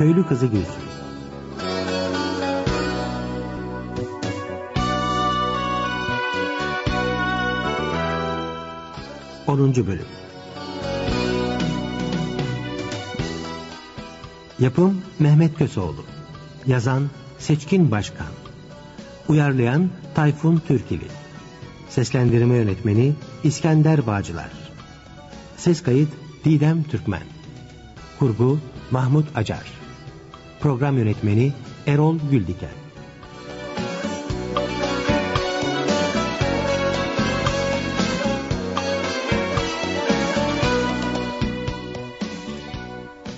Köylü kızı Gülsüm. Onuncu bölüm. Yapım Mehmet Köseoğlu. Yazan Seçkin Başkan. Uyarlayan Tayfun Türkili. Seslendirme yönetmeni İskender Bağcılar. Ses kayıt Didem Türkmen. Kurgu Mahmut Acar. Program yönetmeni Erol Güldiken.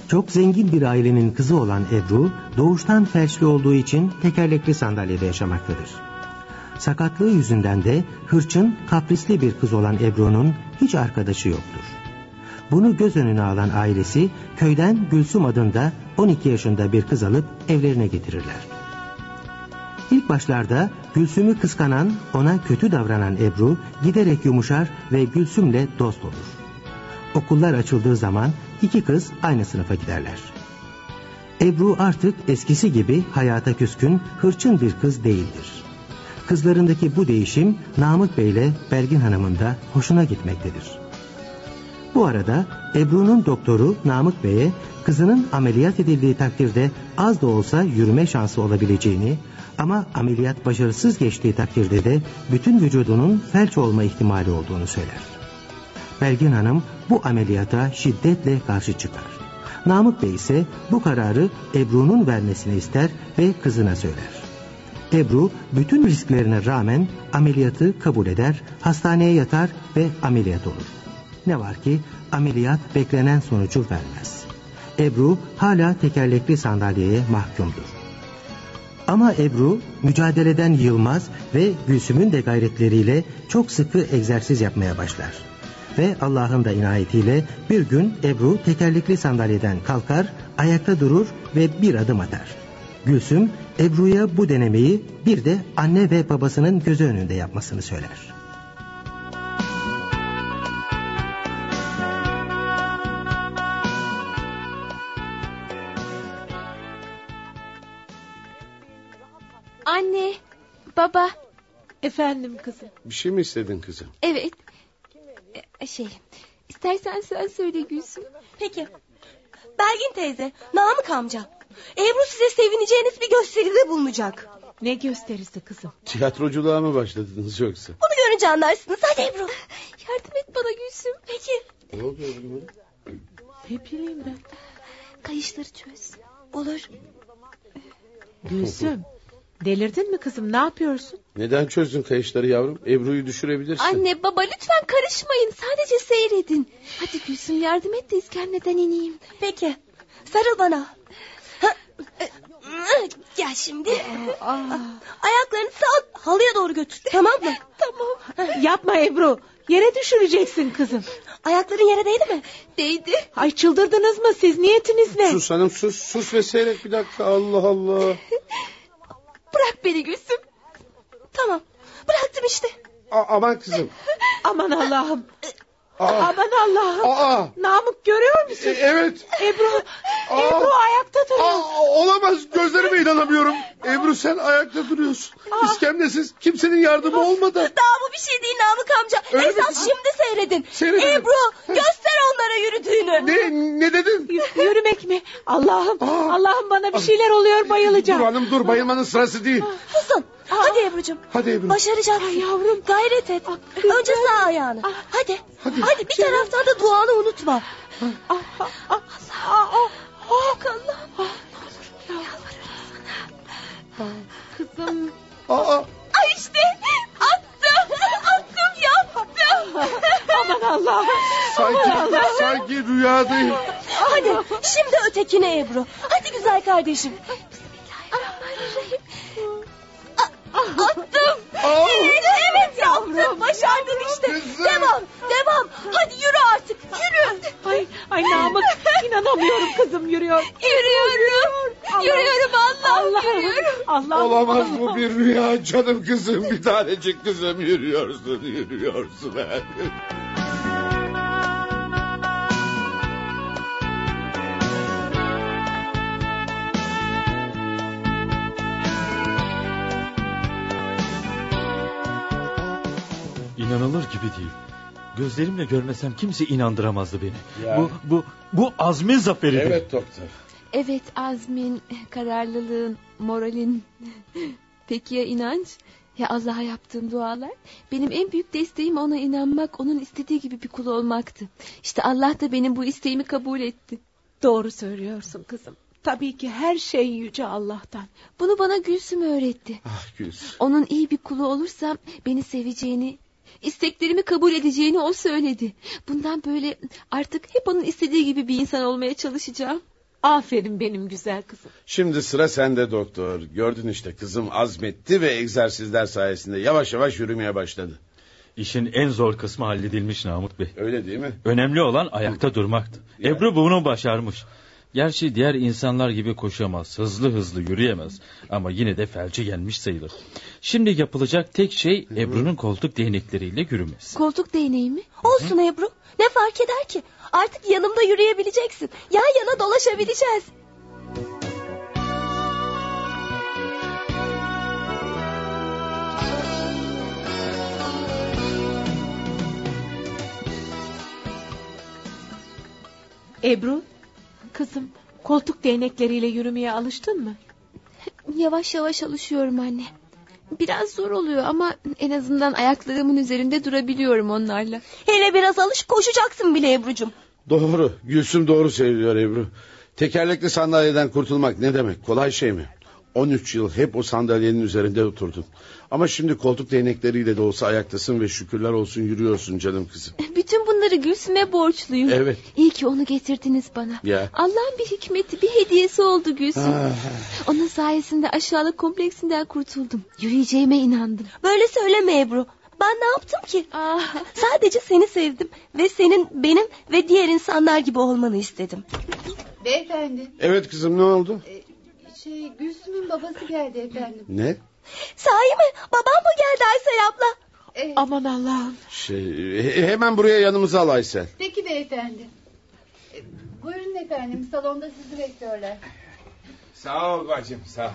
Çok zengin bir ailenin kızı olan Ebru, doğuştan felçli olduğu için tekerlekli sandalyede yaşamaktadır. Sakatlığı yüzünden de hırçın, kaprisli bir kız olan Ebru'nun hiç arkadaşı yoktur. Bunu göz önüne alan ailesi köyden Gülsüm adında 12 yaşında bir kız alıp evlerine getirirler. İlk başlarda Gülsüm'ü kıskanan, ona kötü davranan Ebru giderek yumuşar ve Gülsüm'le dost olur. Okullar açıldığı zaman iki kız aynı sınıfa giderler. Ebru artık eskisi gibi hayata küskün, hırçın bir kız değildir. Kızlarındaki bu değişim Namık Bey ile Belgin Hanım'ın da hoşuna gitmektedir. Bu arada Ebru'nun doktoru Namık Bey'e kızının ameliyat edildiği takdirde az da olsa yürüme şansı olabileceğini ama ameliyat başarısız geçtiği takdirde de bütün vücudunun felç olma ihtimali olduğunu söyler. Belgin Hanım bu ameliyata şiddetle karşı çıkar. Namık Bey ise bu kararı Ebru'nun vermesini ister ve kızına söyler. Ebru bütün risklerine rağmen ameliyatı kabul eder, hastaneye yatar ve ameliyat olur. Ne var ki ameliyat beklenen sonucu vermez. Ebru hala tekerlekli sandalyeye mahkumdur. Ama Ebru mücadeleden yılmaz ve Gülsüm'ün de gayretleriyle çok sıkı egzersiz yapmaya başlar. Ve Allah'ın da inayetiyle bir gün Ebru tekerlekli sandalyeden kalkar, ayakta durur ve bir adım atar. Gülsüm Ebru'ya bu denemeyi bir de anne ve babasının gözü önünde yapmasını söyler. Anne, baba. Efendim kızım. Bir şey mi istedin kızım? Evet. Ee, Şey, istersen sen söyle Gülsüm. Peki. Belgin teyze, Namık amca. Ebru size sevineceğiniz bir gösteride bulunacak. Ne gösterisi kızım? Tiyatroculuğa mı başladınız yoksa? Bunu görünce anlarsınız. Hadi Ebru. Yardım et bana Gülsüm. Peki. Ne oluyor Ebru? Ne bileyim ben. Kayışları çöz. Olur. Gülsüm. Delirdin mi kızım ne yapıyorsun? Neden çözdün kayışları yavrum? Ebru'yu düşürebilirsin. Anne baba lütfen karışmayın. Sadece seyredin. Hadi Gülsüm yardım et de iskelmeden ineyim. Peki. Sarıl bana. Ha, e, Gel şimdi. Ayaklarını sağ halıya doğru götür. Tamam mı? Tamam. Yapma Ebru. Yere düşüreceksin kızım. Ayakların yere değdi mi? Değdi. Ay çıldırdınız mı siz niyetiniz ne? Sus hanım sus sus ve seyret bir dakika Allah Allah. Bırak beni Gülsüm. Tamam. Bıraktım işte. A- aman kızım. Aman Allah'ım. Aa, Aman Allah'ım. aa, Namık görüyor e- musun? evet. Ebru. Ebru ayakta duruyor. Aa, olamaz gözlerime inanamıyorum. Ebru sen ayakta duruyorsun. İskemlesiz kimsenin yardımı olmadı. Daha bu bir şey değil Namık amca. Öyle Esas mi? şimdi seyredin. Seyredelim. Ebru onlara yürüdüğünü. Ne, ne dedin? Y- yürümek mi? Allah'ım. Allah'ım bana bir şeyler oluyor Dur bayılacağım. hanım dur bayılmanın sırası değil. Susun. Hadi Ebru'cum. Hadi Ebru. Başaracaksın. Ay yavrum. Gayret et. Önce sağ ayağını. Hadi. Hadi. Hadi, bir taraftan da duanı unutma. Ah, ah, ah, ah, ah, ah, Allah. Kızım. Aa, Ay işte. Aman Allah'ım. sanki, sanki rüyadayım. Hadi şimdi ötekine Ebru. Hadi güzel kardeşim. Bismillahirrahmanirrahim. Attım. Aa, Olamaz bu bir rüya canım kızım. Bir tanecik kızım yürüyorsun, yürüyorsun. ben. İnanılır gibi değil. Gözlerimle görmesem kimse inandıramazdı beni. Yani. Bu bu bu azmin zaferidir. Evet doktor. Evet azmin, kararlılığın, moralin. Peki ya inanç? Ya Allah'a yaptığım dualar? Benim en büyük desteğim ona inanmak, onun istediği gibi bir kul olmaktı. İşte Allah da benim bu isteğimi kabul etti. Doğru söylüyorsun kızım. Tabii ki her şey yüce Allah'tan. Bunu bana Gülsüm öğretti. Ah Gülsüm. Onun iyi bir kulu olursam beni seveceğini, isteklerimi kabul edeceğini o söyledi. Bundan böyle artık hep onun istediği gibi bir insan olmaya çalışacağım. Aferin benim güzel kızım. Şimdi sıra sende doktor. Gördün işte kızım azmetti ve egzersizler sayesinde yavaş yavaş yürümeye başladı. İşin en zor kısmı halledilmiş Namık Bey. Öyle değil mi? Önemli olan ayakta durmaktı. Ebru bunu başarmış. Gerçi diğer insanlar gibi koşamaz, hızlı hızlı yürüyemez. Ama yine de felci gelmiş sayılır. Şimdi yapılacak tek şey Ebru'nun koltuk değnekleriyle yürümesi. Koltuk değneği mi? Olsun Ebru. Ne fark eder ki? Artık yanımda yürüyebileceksin. Yan yana dolaşabileceğiz. Ebru, kızım koltuk değnekleriyle yürümeye alıştın mı? Yavaş yavaş alışıyorum anne. Biraz zor oluyor ama en azından ayaklarımın üzerinde durabiliyorum onlarla. Hele biraz alış koşacaksın bile Ebru'cum. Doğru. Gülsüm doğru söylüyor Ebru. Tekerlekli sandalyeden kurtulmak ne demek? Kolay şey mi? 13 yıl hep o sandalyenin üzerinde oturdun. Ama şimdi koltuk değnekleriyle de olsa ayaktasın ve şükürler olsun yürüyorsun canım kızım. Bütün bunları Gülsüm'e borçluyum. Evet. İyi ki onu getirdiniz bana. Ya. Allah'ın bir hikmeti, bir hediyesi oldu Gülsüm. Ah. Onun sayesinde aşağılık kompleksinden kurtuldum. Yürüyeceğime inandım. Böyle söyleme Ebru. Ben ne yaptım ki? Ah, Sadece seni sevdim ve senin benim ve diğer insanlar gibi olmanı istedim. Beyefendi, Evet kızım ne oldu? Şey Gülsüm'ün babası geldi efendim. Ne? Sahi mi? Babam mı geldi Aysel abla? Ee, Aman Allah'ım. Şey he- hemen buraya yanımıza al Aysel. peki beyefendi. Ee, buyurun efendim, salonda sizi bekliyorlar. Sağ ol bacım sağ ol.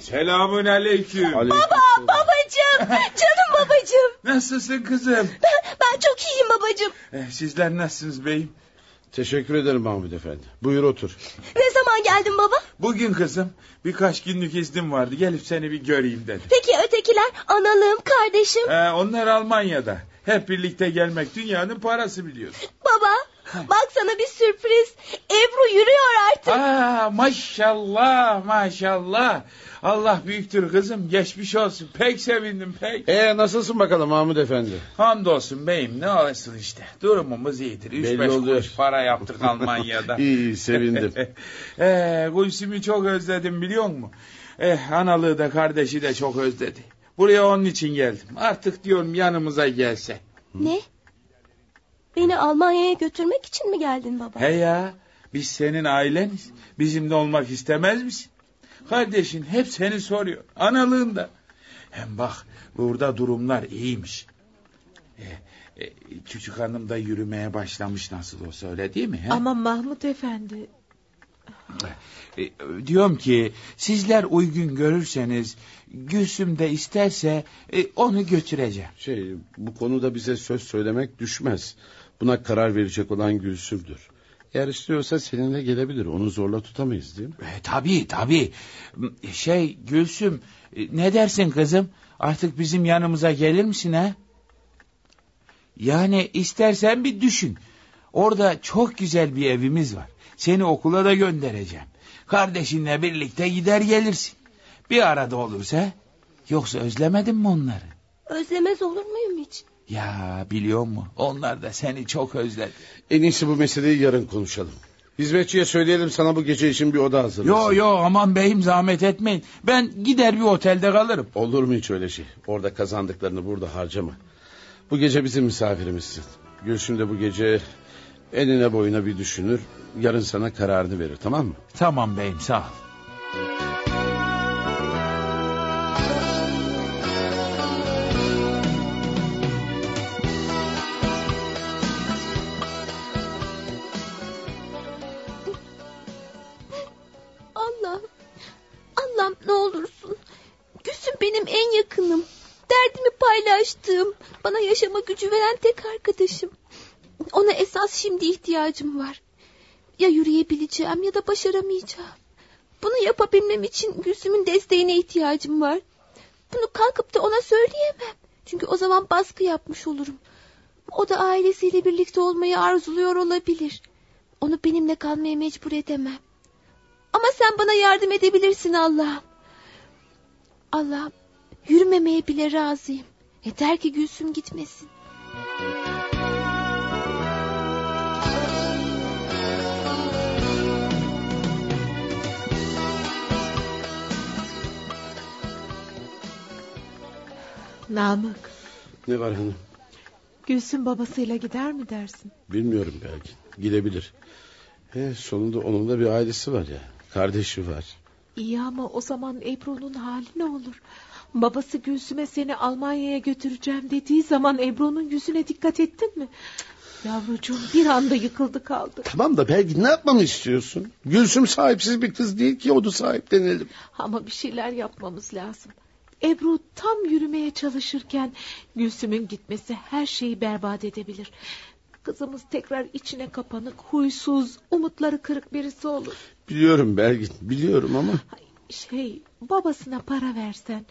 Selamun aleyküm. Baba, babacığım, canım babacığım. Nasılsın kızım? Ben, ben çok iyiyim babacığım. Eh, Sizler nasılsınız beyim? Teşekkür ederim Mahmut Efendi. Buyur otur. Ne geldin baba? Bugün kızım birkaç günlük iznim vardı. Gelip seni bir göreyim dedim. Peki ötekiler analığım, kardeşim. Eh, onlar Almanya'da. Hep birlikte gelmek dünyanın parası biliyorsun. Baba, bak sana bir sürpriz. Ebru yürüyor artık. Aa, maşallah maşallah. Allah büyüktür kızım. Geçmiş olsun. Pek sevindim pek. Ee nasılsın bakalım Mahmut Efendi? Hamdolsun beyim ne olsun işte. Durumumuz iyidir. Üç Belli beş oluyor. kuruş para yaptık Almanya'da. İyi, iyi, sevindim. ee, Gülsüm'ü çok özledim biliyor musun? Eh, analığı da kardeşi de çok özledi. Buraya onun için geldim. Artık diyorum yanımıza gelse. Ne? Beni Almanya'ya götürmek için mi geldin baba? He ya biz senin aileniz. Bizimle olmak istemez misin? Kardeşin hep seni soruyor. Analığında. Hem bak burada durumlar iyiymiş. E, e, küçük hanım da yürümeye başlamış nasıl olsa öyle değil mi? he? Ama Mahmut Efendi. E, diyorum ki sizler uygun görürseniz Gülsüm de isterse e, onu götüreceğim. Şey bu konuda bize söz söylemek düşmez. Buna karar verecek olan Gülsüm'dür. Eğer istiyorsa seninle gelebilir. Onu zorla tutamayız değil mi? E, tabii tabii. Şey Gülsüm e, ne dersin kızım? Artık bizim yanımıza gelir misin ha? Yani istersen bir düşün. Orada çok güzel bir evimiz var. Seni okula da göndereceğim. Kardeşinle birlikte gider gelirsin. Bir arada olursa. Yoksa özlemedin mi onları? Özlemez olur muyum hiç? Ya biliyor musun? Onlar da seni çok özledi. En iyisi bu meseleyi yarın konuşalım. Hizmetçiye söyleyelim sana bu gece için bir oda hazırlasın. Yo yo aman beyim zahmet etmeyin. Ben gider bir otelde kalırım. Olur mu hiç öyle şey? Orada kazandıklarını burada harcama. Bu gece bizim misafirimizsin. Gülsüm de bu gece enine boyuna bir düşünür. Yarın sana kararını verir tamam mı? Tamam beyim sağ ol. Arkadaşım. Ona esas şimdi ihtiyacım var. Ya yürüyebileceğim ya da başaramayacağım. Bunu yapabilmem için Gülsüm'ün desteğine ihtiyacım var. Bunu kalkıp da ona söyleyemem. Çünkü o zaman baskı yapmış olurum. O da ailesiyle birlikte olmayı arzuluyor olabilir. Onu benimle kalmaya mecbur edemem. Ama sen bana yardım edebilirsin Allah'ım. Allah'ım yürümemeye bile razıyım. Yeter ki Gülsüm gitmesin. Namık, Ne var hanım? Gülsüm babasıyla gider mi dersin? Bilmiyorum belki. Gidebilir. He, sonunda onun da bir ailesi var ya. Kardeşi var. İyi ama o zaman Ebru'nun hali ne olur? Babası Gülsüm'e seni Almanya'ya götüreceğim dediği zaman Ebru'nun yüzüne dikkat ettin mi? Yavrucuğum bir anda yıkıldı kaldı. Tamam da belki ne yapmamı istiyorsun? Gülsüm sahipsiz bir kız değil ki o da sahiplenelim. Ama bir şeyler yapmamız lazım. Ebru tam yürümeye çalışırken Gülsüm'ün gitmesi her şeyi berbat edebilir. Kızımız tekrar içine kapanık, huysuz, umutları kırık birisi olur. Biliyorum Belgin biliyorum ama Şey, babasına para versen.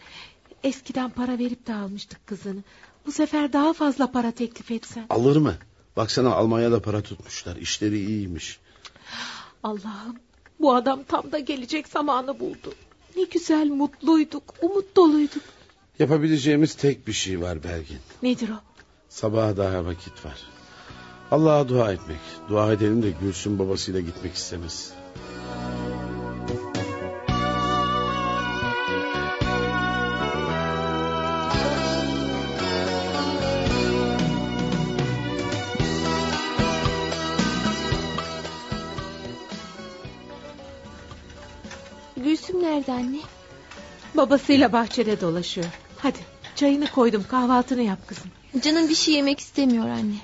Eskiden para verip de almıştık kızını. Bu sefer daha fazla para teklif etsen. alır mı? Baksana Almanya'da para tutmuşlar işleri iyiymiş. Allah'ım bu adam tam da gelecek zamanı buldu. Ne güzel mutluyduk, umut doluyduk. Yapabileceğimiz tek bir şey var Belgin. Nedir o? Sabaha daha vakit var. Allah'a dua etmek. Dua edelim de Gülsüm babasıyla gitmek istemez. Nerede anne? Babasıyla bahçede dolaşıyor. Hadi çayını koydum kahvaltını yap kızım. Canım bir şey yemek istemiyor anne.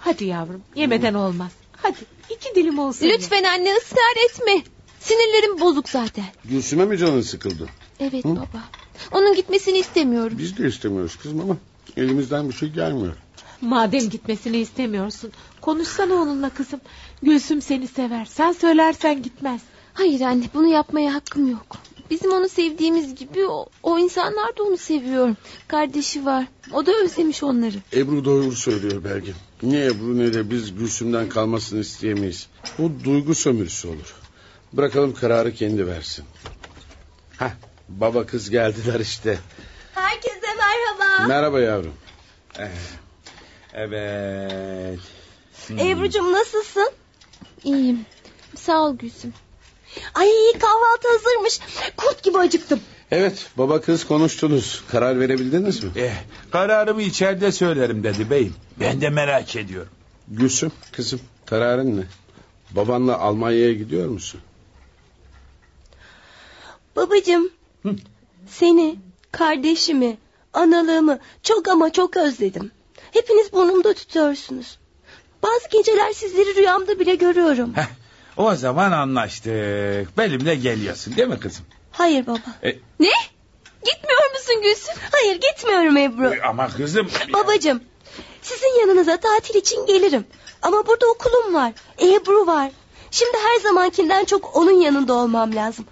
Hadi yavrum yemeden olmaz. Hadi iki dilim olsun. Lütfen anne ısrar etme. Sinirlerim bozuk zaten. Gülsüm'e mi canın sıkıldı? Evet baba. Onun gitmesini istemiyorum. Biz de istemiyoruz kızım ama elimizden bir şey gelmiyor. Madem gitmesini istemiyorsun konuşsana onunla kızım. Gülsüm seni sever sen söylersen gitmez. Hayır anne bunu yapmaya hakkım yok. Bizim onu sevdiğimiz gibi o, o insanlar da onu seviyor. Kardeşi var. O da özlemiş onları. Ebru doğru söylüyor Belgin. Niye Ebru ne de biz Gülsüm'den kalmasını isteyemeyiz. Bu duygu sömürüsü olur. Bırakalım kararı kendi versin. Hah baba kız geldiler işte. Herkese merhaba. Merhaba yavrum. Evet. Ebru'cum nasılsın? İyiyim. Sağ ol Gülsüm. Ay kahvaltı hazırmış. Kurt gibi acıktım. Evet baba kız konuştunuz. Karar verebildiniz mi? Eh, kararımı içeride söylerim dedi beyim. Ben de merak ediyorum. Gülsüm kızım kararın ne? Babanla Almanya'ya gidiyor musun? Babacığım. Seni, kardeşimi, analığımı çok ama çok özledim. Hepiniz burnumda tutuyorsunuz. Bazı geceler sizleri rüyamda bile görüyorum. Heh, o zaman anlaştık. Benimle geliyorsun değil mi kızım? Hayır baba. Ne? Gitmiyor musun Gülsüm? Hayır gitmiyorum Ebru. Eh, Ama kızım... Babacığım sizin yanınıza tatil için gelirim. Ama burada okulum var. Ebru var. Şimdi her zamankinden çok onun yanında olmam lazım.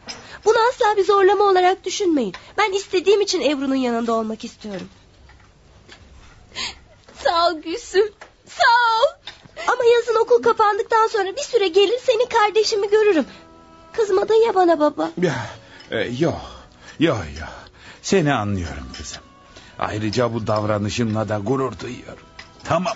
Bunu asla bir zorlama olarak düşünmeyin. Ben istediğim için Ebru'nun yanında olmak istiyorum. Sağ ol Gülsüm. Sağ ol. Ama yazın okul kapandıktan sonra bir süre gelir seni kardeşimi görürüm. Kızmadın ya bana baba. Ya, e, yok, yok, yok. Seni anlıyorum kızım. Ayrıca bu davranışınla da gurur duyuyorum. Tamam.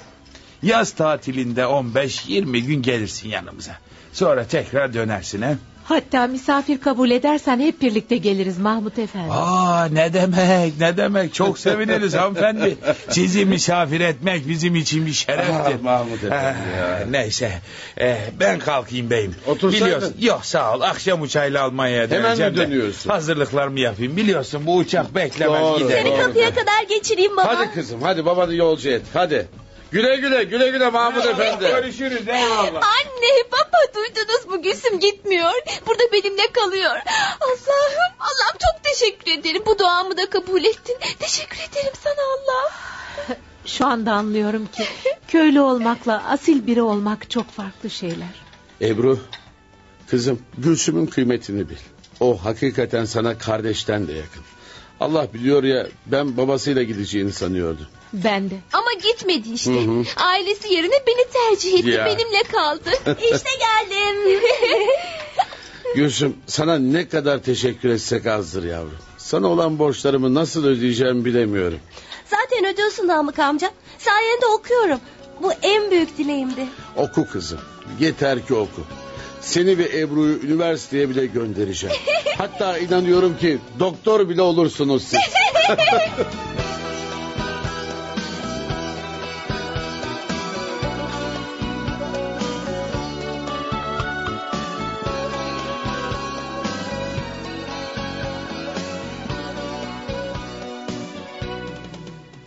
Yaz tatilinde 15-20 gün gelirsin yanımıza. Sonra tekrar dönersin he. Hatta misafir kabul edersen hep birlikte geliriz Mahmut Efendi. Aa ne demek ne demek çok seviniriz hanımefendi. Sizi misafir etmek bizim için bir şereftir. Ah, Mahmut Efendi ya. Ah, Neyse eh, ben kalkayım beyim. Otursaydın. Biliyorsun, yok sağ ol akşam uçağıyla Almanya'ya Hemen mi döneceğim dönüyorsun? Hazırlıklarımı yapayım biliyorsun bu uçak beklemez Doğru, gider. Seni kapıya kadar geçireyim baba. Hadi kızım hadi babanı yolcu et hadi. Güle güle güle güle Mahmut Efendi. Görüşürüz eyvallah. Anne baba duydunuz mu Gülsüm gitmiyor. Burada benimle kalıyor. Allah'ım Allah'ım çok teşekkür ederim. Bu duamı da kabul ettin. Teşekkür ederim sana Allah. Şu anda anlıyorum ki köylü olmakla asil biri olmak çok farklı şeyler. Ebru kızım Gülsüm'ün kıymetini bil. O hakikaten sana kardeşten de yakın. Allah biliyor ya ben babasıyla gideceğini sanıyordu. Ben de. Ama gitmedi işte. Ailesi yerine beni tercih etti. Ya. Benimle kaldı. işte geldim. Gülsüm sana ne kadar teşekkür etsek azdır yavrum. Sana olan borçlarımı nasıl ödeyeceğimi bilemiyorum. Zaten ödüyorsun Namık amca. Sayende okuyorum. Bu en büyük dileğimdi. Oku kızım. Yeter ki oku. Seni ve Ebru'yu üniversiteye bile göndereceğim. Hatta inanıyorum ki doktor bile olursunuz siz.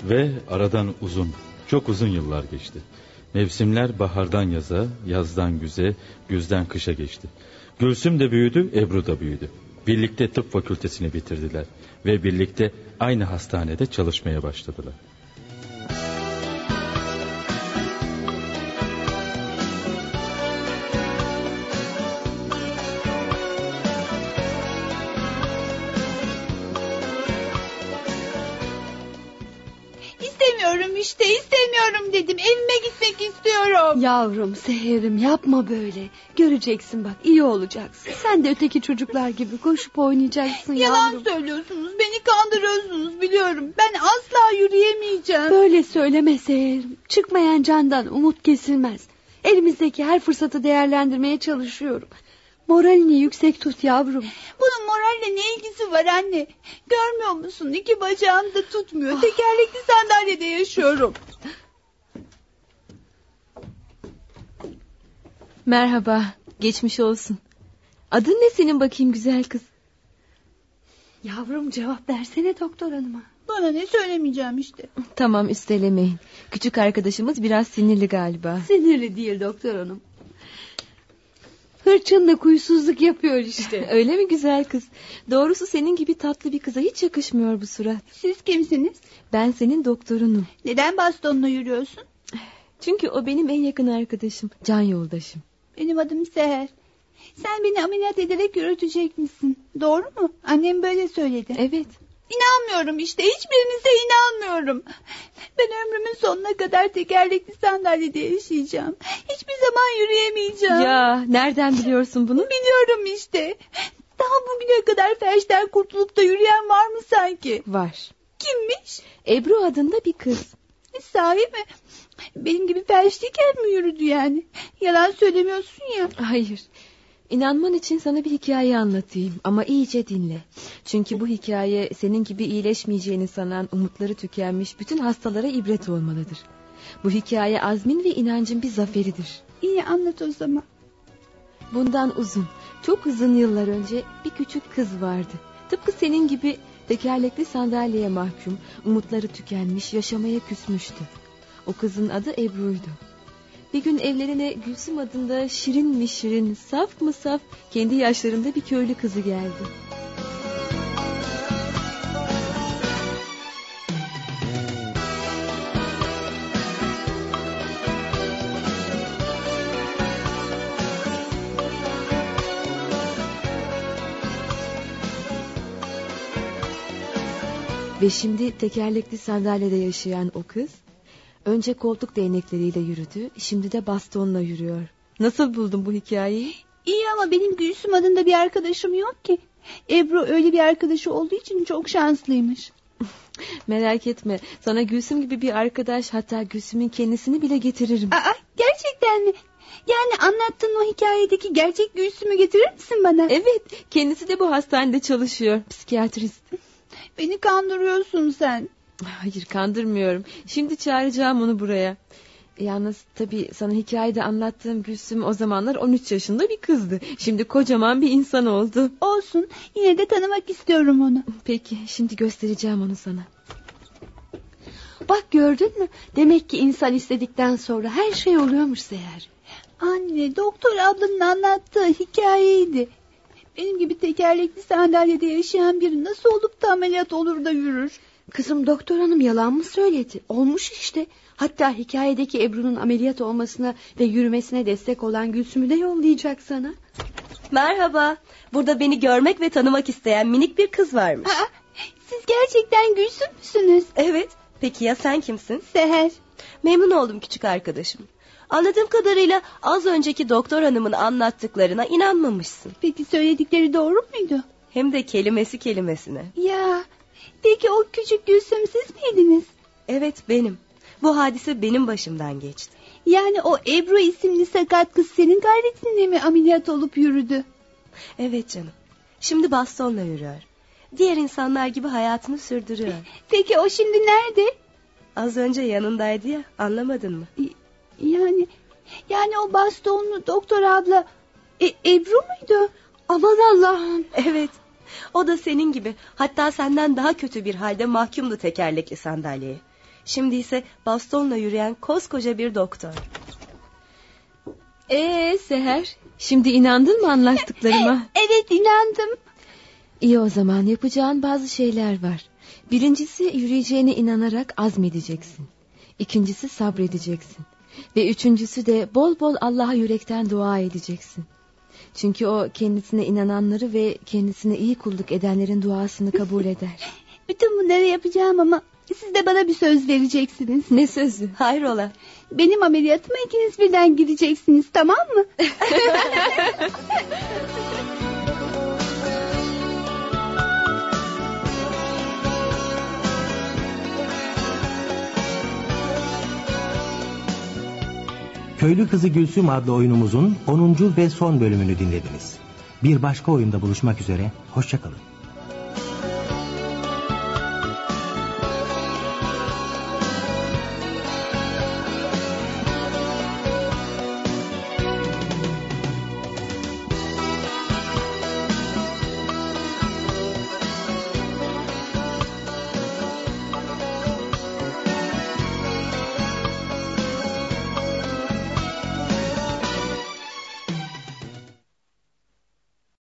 Ve aradan uzun, çok uzun yıllar geçti. Mevsimler bahardan yaza, yazdan güze, güzden kışa geçti. Gülsüm de büyüdü, Ebru da büyüdü. Birlikte tıp fakültesini bitirdiler ve birlikte aynı hastanede çalışmaya başladılar. İstiyorum. Yavrum Seher'im yapma böyle. Göreceksin bak iyi olacaksın. Sen de öteki çocuklar gibi koşup oynayacaksın Yalan yavrum. söylüyorsunuz. Beni kandırıyorsunuz biliyorum. Ben asla yürüyemeyeceğim. Böyle söyleme Seher'im. Çıkmayan candan umut kesilmez. Elimizdeki her fırsatı değerlendirmeye çalışıyorum. Moralini yüksek tut yavrum. Bunun moralle ne ilgisi var anne? Görmüyor musun? İki bacağım da tutmuyor. Tekerlekli sandalyede yaşıyorum. Merhaba. Geçmiş olsun. Adın ne senin bakayım güzel kız? Yavrum cevap versene doktor hanıma. Bana ne söylemeyeceğim işte. Tamam üstelemeyin. Küçük arkadaşımız biraz sinirli galiba. Sinirli değil doktor hanım. Hırçınla kuysuzluk yapıyor işte. Öyle mi güzel kız? Doğrusu senin gibi tatlı bir kıza hiç yakışmıyor bu surat. Siz kimsiniz? Ben senin doktorunum. Neden bastonla yürüyorsun? Çünkü o benim en yakın arkadaşım. Can yoldaşım. Benim adım Seher. Sen beni ameliyat ederek yürütecek misin? Doğru mu? Annem böyle söyledi. Evet. İnanmıyorum işte. Hiçbirinize inanmıyorum. Ben ömrümün sonuna kadar tekerlekli sandalyede yaşayacağım. Hiçbir zaman yürüyemeyeceğim. Ya nereden biliyorsun bunu? Biliyorum işte. Daha bugüne kadar felçten kurtulup da yürüyen var mı sanki? Var. Kimmiş? Ebru adında bir kız. Sahi mi? Benim gibi felçliyken mi yürüdü yani? Yalan söylemiyorsun ya. Hayır. İnanman için sana bir hikaye anlatayım ama iyice dinle. Çünkü bu hikaye senin gibi iyileşmeyeceğini sanan umutları tükenmiş bütün hastalara ibret olmalıdır. Bu hikaye azmin ve inancın bir zaferidir. İyi anlat o zaman. Bundan uzun, çok uzun yıllar önce bir küçük kız vardı. Tıpkı senin gibi tekerlekli sandalyeye mahkum, umutları tükenmiş, yaşamaya küsmüştü. O kızın adı Ebru'ydu. Bir gün evlerine Gülsüm adında şirin mi şirin, saf mı saf, kendi yaşlarında bir köylü kızı geldi. Ve şimdi tekerlekli sandalyede yaşayan o kız önce koltuk değnekleriyle yürüdü, şimdi de bastonla yürüyor. Nasıl buldun bu hikayeyi? İyi ama benim Gülsüm adında bir arkadaşım yok ki. Ebru öyle bir arkadaşı olduğu için çok şanslıymış. Merak etme, sana Gülsüm gibi bir arkadaş, hatta Gülsüm'ün kendisini bile getiririm. Aa, gerçekten mi? Yani anlattığın o hikayedeki gerçek Gülsüm'ü getirir misin bana? Evet, kendisi de bu hastanede çalışıyor, psikiyatrist. Beni kandırıyorsun sen. Hayır, kandırmıyorum. Şimdi çağıracağım onu buraya. Yalnız tabii sana hikayede anlattığım Gülsüm o zamanlar 13 yaşında bir kızdı. Şimdi kocaman bir insan oldu. Olsun, yine de tanımak istiyorum onu. Peki, şimdi göstereceğim onu sana. Bak gördün mü? Demek ki insan istedikten sonra her şey oluyormuş Seher. Anne doktor ablanın anlattığı hikayeydi. Benim gibi tekerlekli sandalyede yaşayan biri nasıl olup da ameliyat olur da yürür? Kızım doktor hanım yalan mı söyledi? Olmuş işte. Hatta hikayedeki Ebru'nun ameliyat olmasına ve yürümesine destek olan Gülsüm'ü de yollayacak sana. Merhaba. Burada beni görmek ve tanımak isteyen minik bir kız varmış. Aa, siz gerçekten Gülsüm müsünüz? Evet. Peki ya sen kimsin? Seher. Memnun oldum küçük arkadaşım. Anladığım kadarıyla az önceki doktor hanımın anlattıklarına inanmamışsın. Peki söyledikleri doğru muydu? Hem de kelimesi kelimesine. Ya peki o küçük Gülsüm siz miydiniz? Evet benim. Bu hadise benim başımdan geçti. Yani o Ebru isimli sakat kız senin gayretinle mi ameliyat olup yürüdü? Evet canım. Şimdi bastonla yürüyor. Diğer insanlar gibi hayatını sürdürüyor. Peki o şimdi nerede? Az önce yanındaydı ya anlamadın mı? Yani yani o bastonlu doktor abla e, Ebru muydu? Aman Allah'ım. Evet. O da senin gibi hatta senden daha kötü bir halde mahkumdu tekerlekli sandalyeye. Şimdi ise bastonla yürüyen koskoca bir doktor. Ee Seher, şimdi inandın mı anlattıklarıma? Evet inandım. İyi o zaman yapacağın bazı şeyler var. Birincisi yürüyeceğine inanarak azmedeceksin. İkincisi sabredeceksin. Ve üçüncüsü de bol bol Allah'a yürekten dua edeceksin. Çünkü o kendisine inananları ve kendisine iyi kulluk edenlerin duasını kabul eder. Bütün bunları yapacağım ama siz de bana bir söz vereceksiniz. Ne sözü? Hayrola? Benim ameliyatıma ikiniz birden gireceksiniz tamam mı? Köylü Kızı Gülsüm adlı oyunumuzun 10. ve son bölümünü dinlediniz. Bir başka oyunda buluşmak üzere, hoşçakalın.